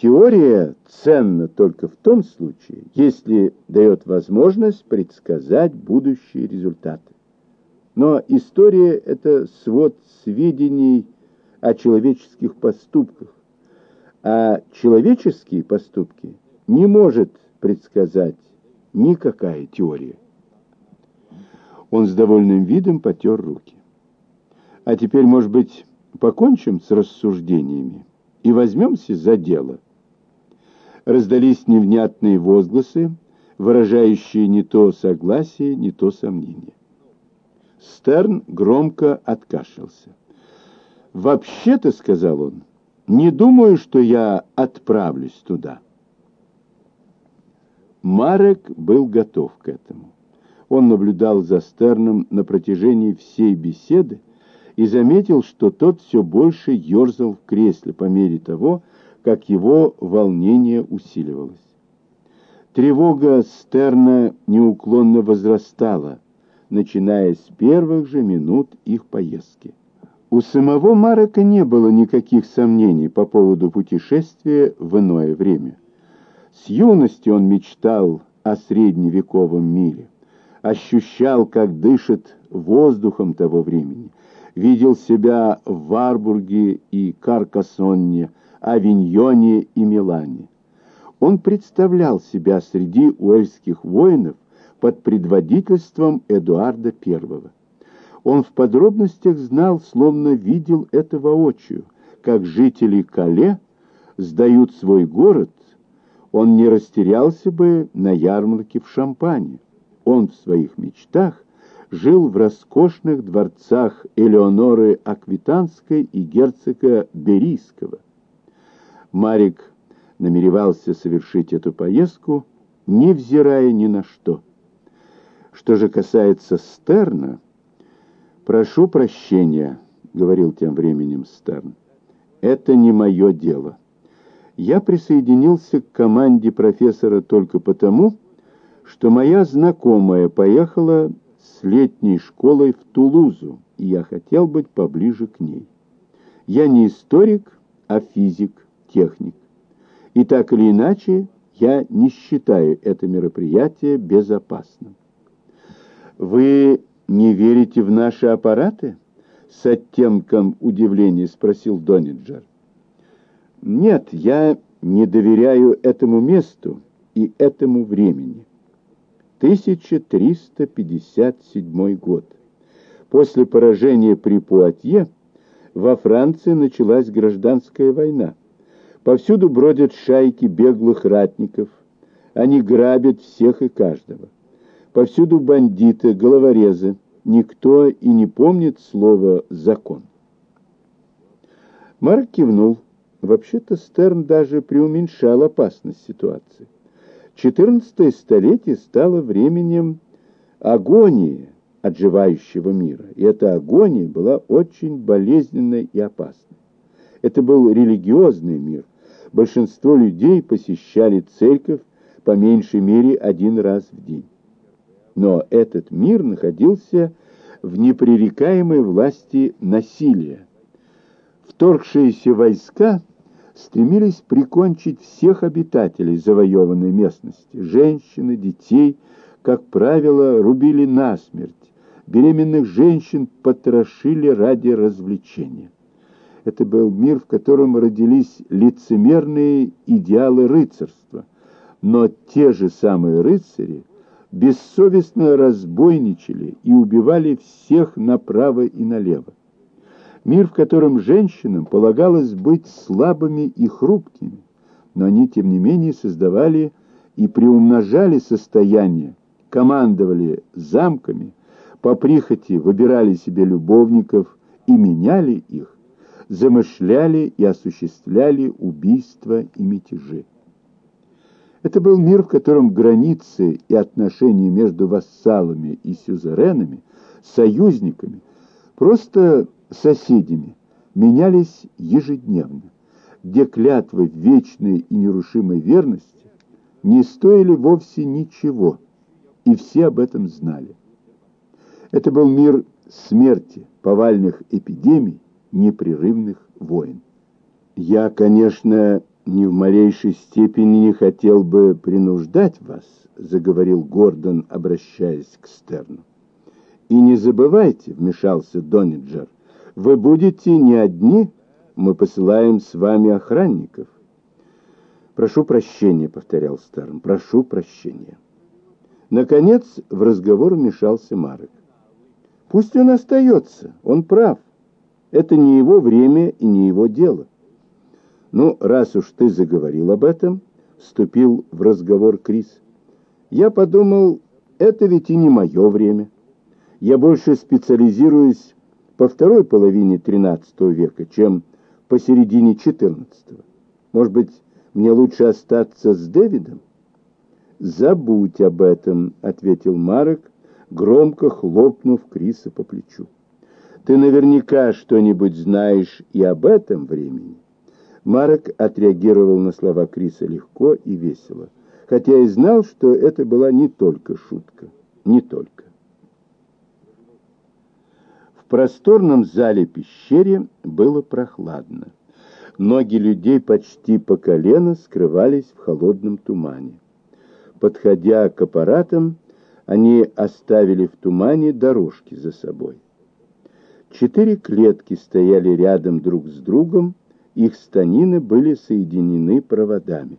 Теория ценна только в том случае, если дает возможность предсказать будущие результаты. Но история – это свод сведений о человеческих поступках, а человеческие поступки не может предсказать никакая теория. Он с довольным видом потер руки. А теперь, может быть, покончим с рассуждениями и возьмемся за дело. Раздались невнятные возгласы, выражающие не то согласие, не то сомнение. Стерн громко откашлялся. «Вообще-то, — сказал он, — не думаю, что я отправлюсь туда». Марек был готов к этому. Он наблюдал за Стерном на протяжении всей беседы и заметил, что тот все больше ерзал в кресле по мере того, как его волнение усиливалось. Тревога Стерна неуклонно возрастала, начиная с первых же минут их поездки. У самого Марека не было никаких сомнений по поводу путешествия в иное время. С юности он мечтал о средневековом мире, ощущал, как дышит воздухом того времени, видел себя в Варбурге и Каркасонне, Авиньоне и Милане. Он представлял себя среди уэльских воинов под предводительством Эдуарда I. Он в подробностях знал, словно видел это воочию, как жители Кале сдают свой город, он не растерялся бы на ярмарке в Шампане. Он в своих мечтах жил в роскошных дворцах Элеоноры Аквитанской и герцога Берийского. Марик намеревался совершить эту поездку, невзирая ни на что. Что же касается Стерна, «Прошу прощения», — говорил тем временем Стерн, — «это не мое дело». Я присоединился к команде профессора только потому, что моя знакомая поехала с летней школой в Тулузу, и я хотел быть поближе к ней. Я не историк, а физик, техник. И так или иначе, я не считаю это мероприятие безопасным. «Вы не верите в наши аппараты?» С оттенком удивления спросил Дониджер. «Нет, я не доверяю этому месту и этому времени». 1357 год. После поражения при Пуатье во Франции началась гражданская война. Повсюду бродят шайки беглых ратников. Они грабят всех и каждого. Повсюду бандиты, головорезы. Никто и не помнит слова «закон». Марк кивнул. Вообще-то Стерн даже преуменьшал опасность ситуации. XIV столетие стало временем агонии отживающего мира, и эта агония была очень болезненной и опасной. Это был религиозный мир. Большинство людей посещали церковь по меньшей мере один раз в день. Но этот мир находился в непререкаемой власти насилия. Вторгшиеся войска стремились прикончить всех обитателей завоеванной местности. Женщины, детей, как правило, рубили насмерть. Беременных женщин потрошили ради развлечения. Это был мир, в котором родились лицемерные идеалы рыцарства. Но те же самые рыцари бессовестно разбойничали и убивали всех направо и налево. Мир, в котором женщинам полагалось быть слабыми и хрупкими, но они, тем не менее, создавали и приумножали состояние, командовали замками, по прихоти выбирали себе любовников и меняли их, замышляли и осуществляли убийства и мятежи. Это был мир, в котором границы и отношения между вассалами и сюзеренами, союзниками, просто соседями менялись ежедневно, где клятвы вечной и нерушимой верности не стоили вовсе ничего, и все об этом знали. Это был мир смерти, повальных эпидемий, непрерывных войн. Я, конечно, ни в малейшей степени не хотел бы принуждать вас, заговорил Гордон, обращаясь к Стерну. И не забывайте, вмешался Дониджер, вы будете не одни, мы посылаем с вами охранников. Прошу прощения, повторял Стерн, прошу прощения. Наконец в разговор вмешался Марек. Пусть он остается, он прав. Это не его время и не его дело. Ну, раз уж ты заговорил об этом, вступил в разговор Крис. Я подумал, это ведь и не мое время. Я больше специализируюсь по второй половине XIII века, чем посередине XIV. Может быть, мне лучше остаться с Дэвидом? «Забудь об этом», — ответил Марек, громко хлопнув Криса по плечу. «Ты наверняка что-нибудь знаешь и об этом времени». Марек отреагировал на слова Криса легко и весело, хотя и знал, что это была не только шутка. Не только. В просторном зале-пещере было прохладно. Ноги людей почти по колено скрывались в холодном тумане. Подходя к аппаратам, они оставили в тумане дорожки за собой. Четыре клетки стояли рядом друг с другом, их станины были соединены проводами.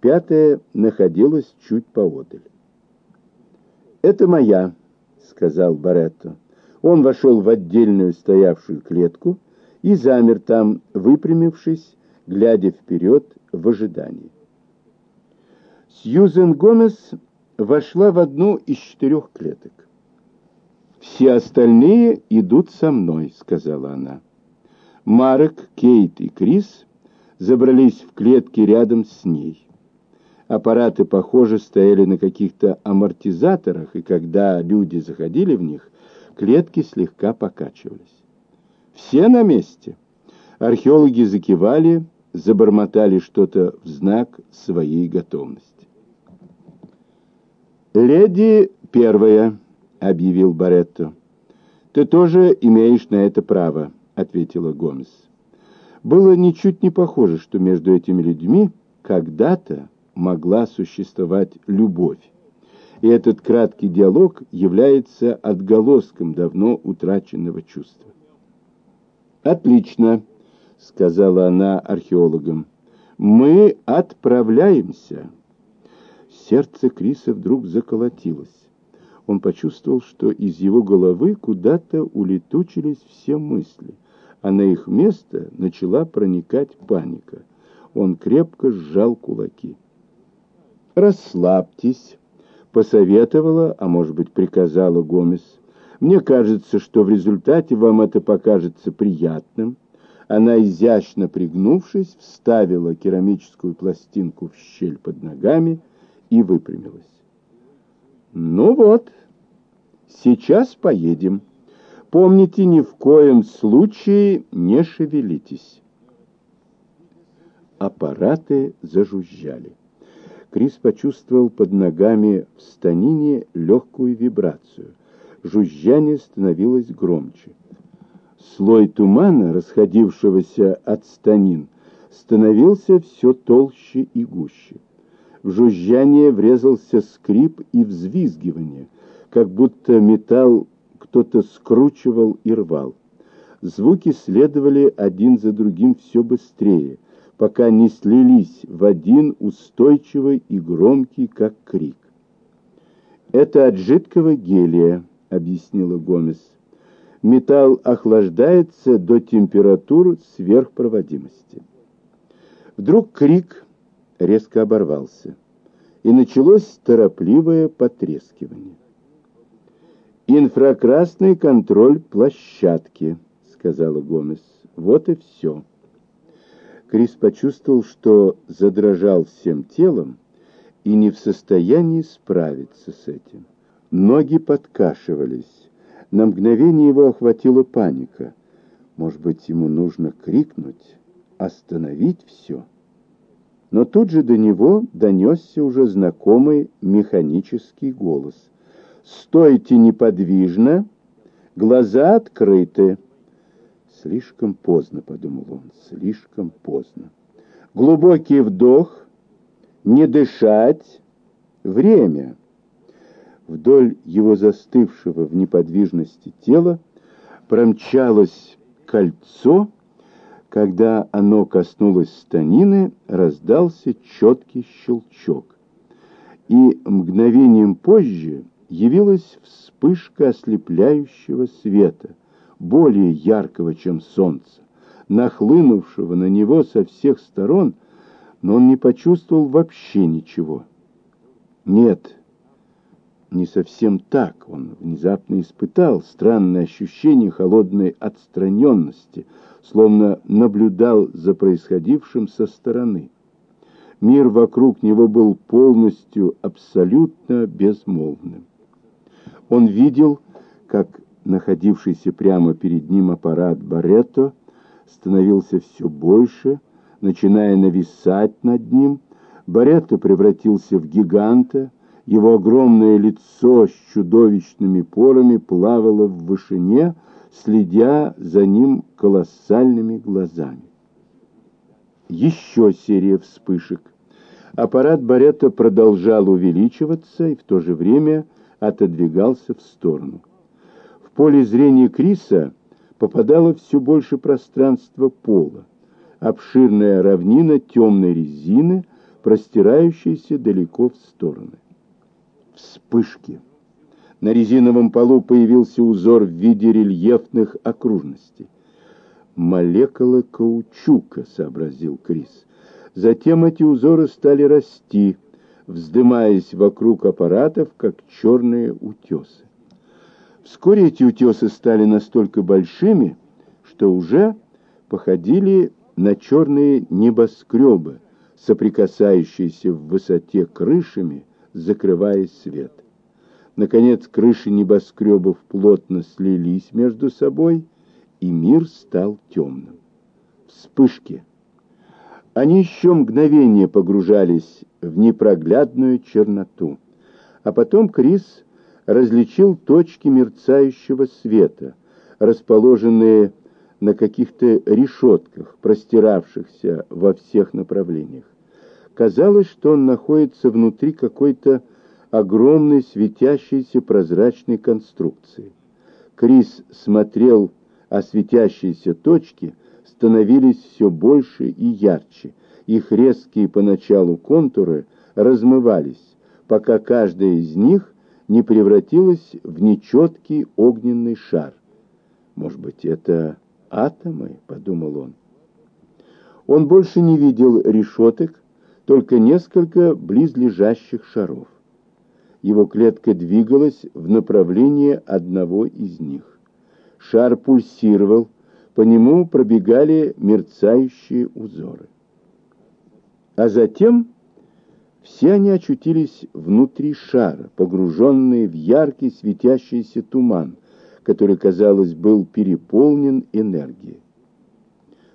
Пятая находилась чуть поодаль. «Это моя», — сказал Баретто. Он вошел в отдельную стоявшую клетку и замер там, выпрямившись, глядя вперед в ожидании. Сьюзен Гомес вошла в одну из четырех клеток. «Все остальные идут со мной», — сказала она. Марек, Кейт и Крис забрались в клетки рядом с ней. Аппараты, похоже, стояли на каких-то амортизаторах, и когда люди заходили в них, клетки слегка покачивались. «Все на месте?» Археологи закивали, забормотали что-то в знак своей готовности. «Леди первая», — объявил Баретто. «Ты тоже имеешь на это право» ответила Гомес. Было ничуть не похоже, что между этими людьми когда-то могла существовать любовь. И этот краткий диалог является отголоском давно утраченного чувства. «Отлично», — сказала она археологам. «Мы отправляемся». Сердце Криса вдруг заколотилось. Он почувствовал, что из его головы куда-то улетучились все мысли — а на их место начала проникать паника. Он крепко сжал кулаки. «Расслабьтесь», — посоветовала, а может быть приказала Гомес. «Мне кажется, что в результате вам это покажется приятным». Она, изящно пригнувшись, вставила керамическую пластинку в щель под ногами и выпрямилась. «Ну вот, сейчас поедем». Помните, ни в коем случае не шевелитесь. Аппараты зажужжали. Крис почувствовал под ногами в станине легкую вибрацию. Жужжание становилось громче. Слой тумана, расходившегося от станин, становился все толще и гуще. В жужжание врезался скрип и взвизгивание, как будто металл кто-то скручивал и рвал. Звуки следовали один за другим все быстрее, пока не слились в один устойчивый и громкий, как крик. «Это от жидкого гелия», — объяснила Гомес. «Металл охлаждается до температур сверхпроводимости». Вдруг крик резко оборвался, и началось торопливое потрескивание. «Инфракрасный контроль площадки», — сказала Гомес. «Вот и все». Крис почувствовал, что задрожал всем телом и не в состоянии справиться с этим. Ноги подкашивались. На мгновение его охватила паника. Может быть, ему нужно крикнуть, остановить все? Но тут же до него донесся уже знакомый механический голос — Стойте неподвижно, глаза открыты. Слишком поздно, подумал он, слишком поздно. Глубокий вдох, не дышать, время. Вдоль его застывшего в неподвижности тела промчалось кольцо, когда оно коснулось станины, раздался четкий щелчок. И мгновением позже явилась вспышка ослепляющего света, более яркого, чем солнце, нахлынувшего на него со всех сторон, но он не почувствовал вообще ничего. Нет, не совсем так. Он внезапно испытал странное ощущение холодной отстраненности, словно наблюдал за происходившим со стороны. Мир вокруг него был полностью, абсолютно безмолвным. Он видел, как находившийся прямо перед ним аппарат Баретто становился все больше, начиная нависать над ним. Баретто превратился в гиганта, его огромное лицо с чудовищными порами плавало в вышине, следя за ним колоссальными глазами. Еще серия вспышек. Аппарат Баретта продолжал увеличиваться и в то же время отодвигался в сторону. В поле зрения Криса попадало все больше пространства пола, обширная равнина темной резины, простирающаяся далеко в стороны вспышки. На резиновом полу появился узор в виде рельефных окружностей. «Молекулы каучука», — сообразил Крис. Затем эти узоры стали расти, вздымаясь вокруг аппаратов, как черные утесы. Вскоре эти утесы стали настолько большими, что уже походили на черные небоскребы, соприкасающиеся в высоте крышами, закрывая свет. Наконец крыши небоскребов плотно слились между собой, и мир стал темным. Вспышки. Они еще мгновение погружались в непроглядную черноту. А потом Крис различил точки мерцающего света, расположенные на каких-то решетках, простиравшихся во всех направлениях. Казалось, что он находится внутри какой-то огромной светящейся прозрачной конструкции. Крис смотрел, а светящиеся точки становились все больше и ярче. Их резкие поначалу контуры размывались, пока каждая из них не превратилась в нечеткий огненный шар. «Может быть, это атомы?» — подумал он. Он больше не видел решеток, только несколько близлежащих шаров. Его клетка двигалась в направлении одного из них. Шар пульсировал, по нему пробегали мерцающие узоры. А затем все они очутились внутри шара, погруженные в яркий светящийся туман, который, казалось, был переполнен энергией.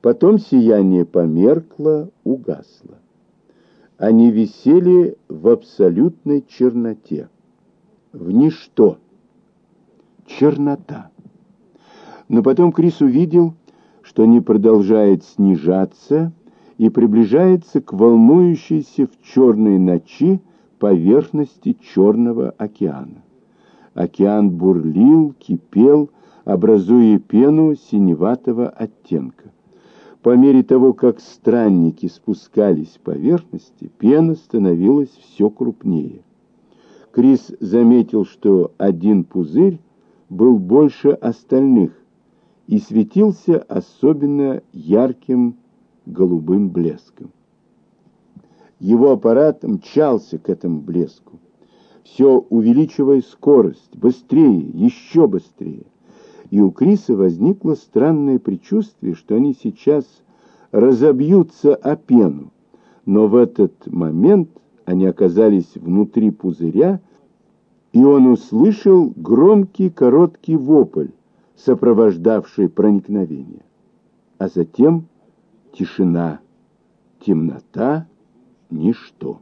Потом сияние померкло, угасло они висели в абсолютной черноте, в ничто. Чернота. Но потом Крис увидел, что не продолжает снижаться и приближается к волнующейся в черной ночи поверхности Черного океана. Океан бурлил, кипел, образуя пену синеватого оттенка. По мере того, как странники спускались с поверхности, пена становилась все крупнее. Крис заметил, что один пузырь был больше остальных и светился особенно ярким голубым блеском. Его аппарат мчался к этому блеску, все увеличивая скорость, быстрее, еще быстрее и у Криса возникло странное предчувствие, что они сейчас разобьются о пену. Но в этот момент они оказались внутри пузыря, и он услышал громкий короткий вопль, сопровождавший проникновение. А затем тишина, темнота, ничто.